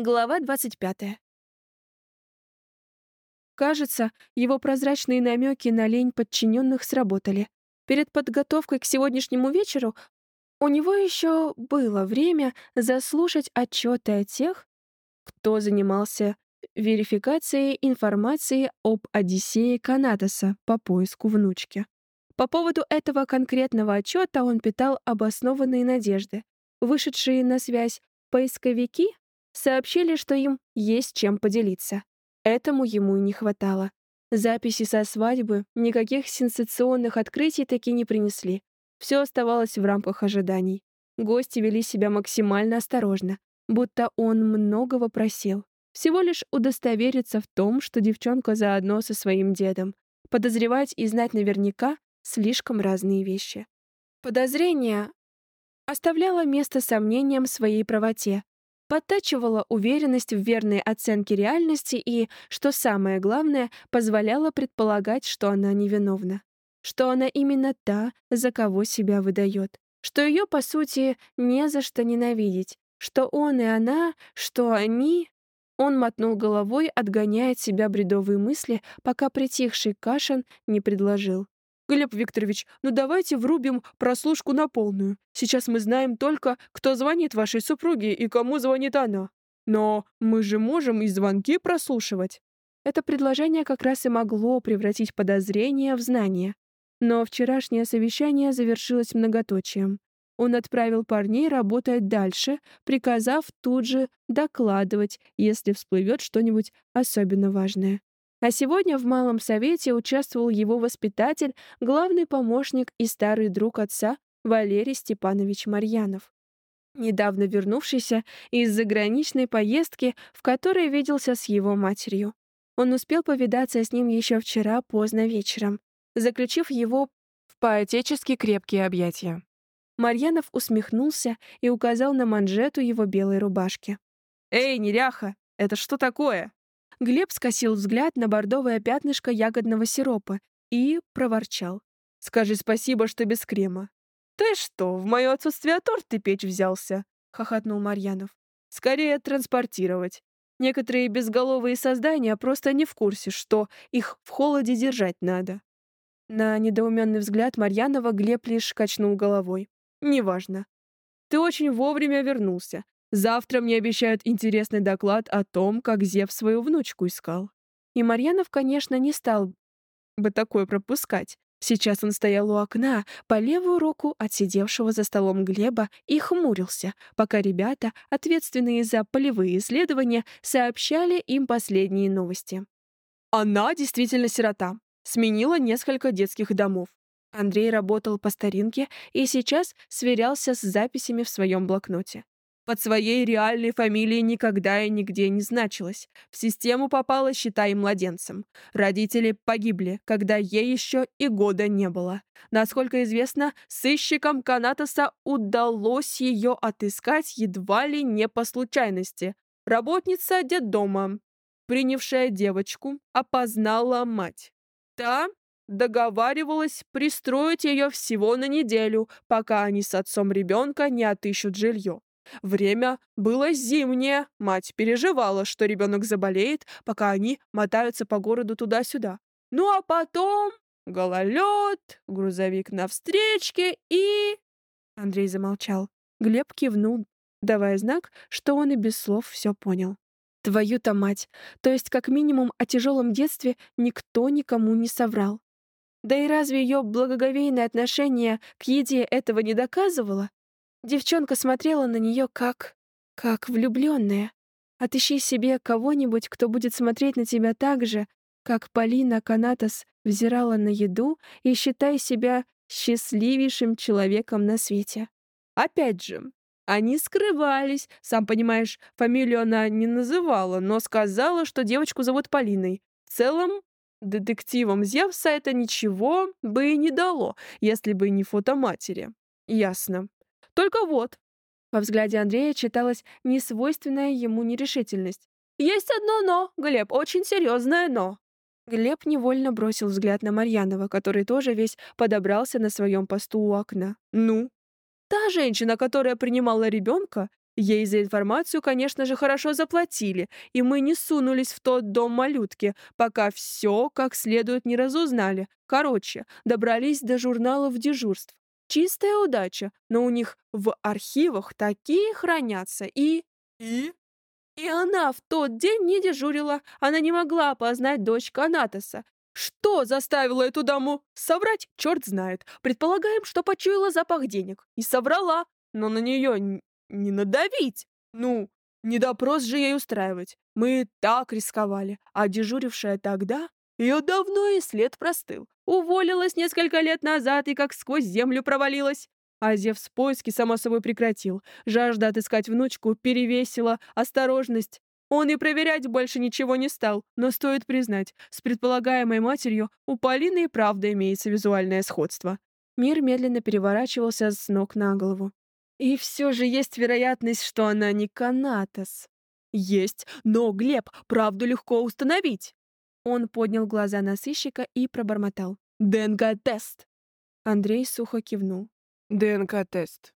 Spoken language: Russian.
Глава 25. Кажется, его прозрачные намеки на лень подчиненных сработали. Перед подготовкой к сегодняшнему вечеру у него еще было время заслушать отчеты о тех, кто занимался верификацией информации об Одиссее Канатоса по поиску внучки. По поводу этого конкретного отчета он питал обоснованные надежды. Вышедшие на связь поисковики сообщили, что им есть чем поделиться. Этому ему и не хватало. Записи со свадьбы никаких сенсационных открытий таки не принесли. Все оставалось в рамках ожиданий. Гости вели себя максимально осторожно, будто он многого просил. Всего лишь удостовериться в том, что девчонка заодно со своим дедом. Подозревать и знать наверняка — слишком разные вещи. Подозрение оставляло место сомнениям своей правоте, подтачивала уверенность в верной оценке реальности и, что самое главное, позволяла предполагать, что она невиновна. Что она именно та, за кого себя выдает. Что ее, по сути, не за что ненавидеть. Что он и она, что они... Он мотнул головой, отгоняя от себя бредовые мысли, пока притихший Кашин не предложил. «Глеб Викторович, ну давайте врубим прослушку на полную. Сейчас мы знаем только, кто звонит вашей супруге и кому звонит она. Но мы же можем и звонки прослушивать». Это предложение как раз и могло превратить подозрение в знание. Но вчерашнее совещание завершилось многоточием. Он отправил парней работать дальше, приказав тут же докладывать, если всплывет что-нибудь особенно важное. А сегодня в Малом Совете участвовал его воспитатель, главный помощник и старый друг отца Валерий Степанович Марьянов, недавно вернувшийся из заграничной поездки, в которой виделся с его матерью. Он успел повидаться с ним еще вчера поздно вечером, заключив его в поотечески крепкие объятия. Марьянов усмехнулся и указал на манжету его белой рубашки. «Эй, неряха, это что такое?» Глеб скосил взгляд на бордовое пятнышко ягодного сиропа и проворчал. «Скажи спасибо, что без крема». «Ты что, в мое отсутствие торт ты печь взялся?» — хохотнул Марьянов. «Скорее транспортировать. Некоторые безголовые создания просто не в курсе, что их в холоде держать надо». На недоуменный взгляд Марьянова Глеб лишь качнул головой. «Неважно. Ты очень вовремя вернулся. Завтра мне обещают интересный доклад о том, как Зев свою внучку искал. И Марьянов, конечно, не стал бы такое пропускать. Сейчас он стоял у окна, по левую руку от сидевшего за столом Глеба, и хмурился, пока ребята, ответственные за полевые исследования, сообщали им последние новости. Она действительно сирота. Сменила несколько детских домов. Андрей работал по старинке и сейчас сверялся с записями в своем блокноте. Под своей реальной фамилией никогда и нигде не значилась. В систему попала, считай, младенцем. Родители погибли, когда ей еще и года не было. Насколько известно, сыщикам Канатоса удалось ее отыскать едва ли не по случайности. Работница детдома, принявшая девочку, опознала мать. Та договаривалась пристроить ее всего на неделю, пока они с отцом ребенка не отыщут жилье. Время было зимнее, мать переживала, что ребенок заболеет, пока они мотаются по городу туда-сюда. Ну а потом гололед, грузовик на встречке и... Андрей замолчал. Глеб кивнул, давая знак, что он и без слов все понял. Твою-то мать! То есть, как минимум, о тяжелом детстве никто никому не соврал. Да и разве ее благоговейное отношение к еде этого не доказывало? Девчонка смотрела на нее как... как влюбленная. Отыщи себе кого-нибудь, кто будет смотреть на тебя так же, как Полина Канатос взирала на еду, и считай себя счастливейшим человеком на свете. Опять же, они скрывались. Сам понимаешь, фамилию она не называла, но сказала, что девочку зовут Полиной. В целом, детективам Зевса это ничего бы и не дало, если бы не фото матери. Ясно. Только вот, во взгляде Андрея читалась несвойственная ему нерешительность. «Есть одно «но», Глеб, очень серьезное «но». Глеб невольно бросил взгляд на Марьянова, который тоже весь подобрался на своем посту у окна. «Ну?» «Та женщина, которая принимала ребенка, Ей за информацию, конечно же, хорошо заплатили, и мы не сунулись в тот дом малютки, пока все как следует не разузнали. Короче, добрались до журналов дежурств. Чистая удача, но у них в архивах такие хранятся и... И? И она в тот день не дежурила, она не могла опознать дочь Канатоса. Что заставило эту даму соврать, черт знает. Предполагаем, что почуяла запах денег. И соврала, но на нее не надавить. Ну, не допрос же ей устраивать. Мы так рисковали, а дежурившая тогда, ее давно и след простыл. Уволилась несколько лет назад и как сквозь землю провалилась. А Зевс поиски, само собой, прекратил. Жажда отыскать внучку перевесила осторожность. Он и проверять больше ничего не стал, но стоит признать, с предполагаемой матерью у Полины и правда имеется визуальное сходство. Мир медленно переворачивался с ног на голову. И все же есть вероятность, что она не Канатос. Есть, но, Глеб, правду легко установить. Он поднял глаза на сыщика и пробормотал. ДНК-тест. Андрей сухо кивнул. ДНК-тест.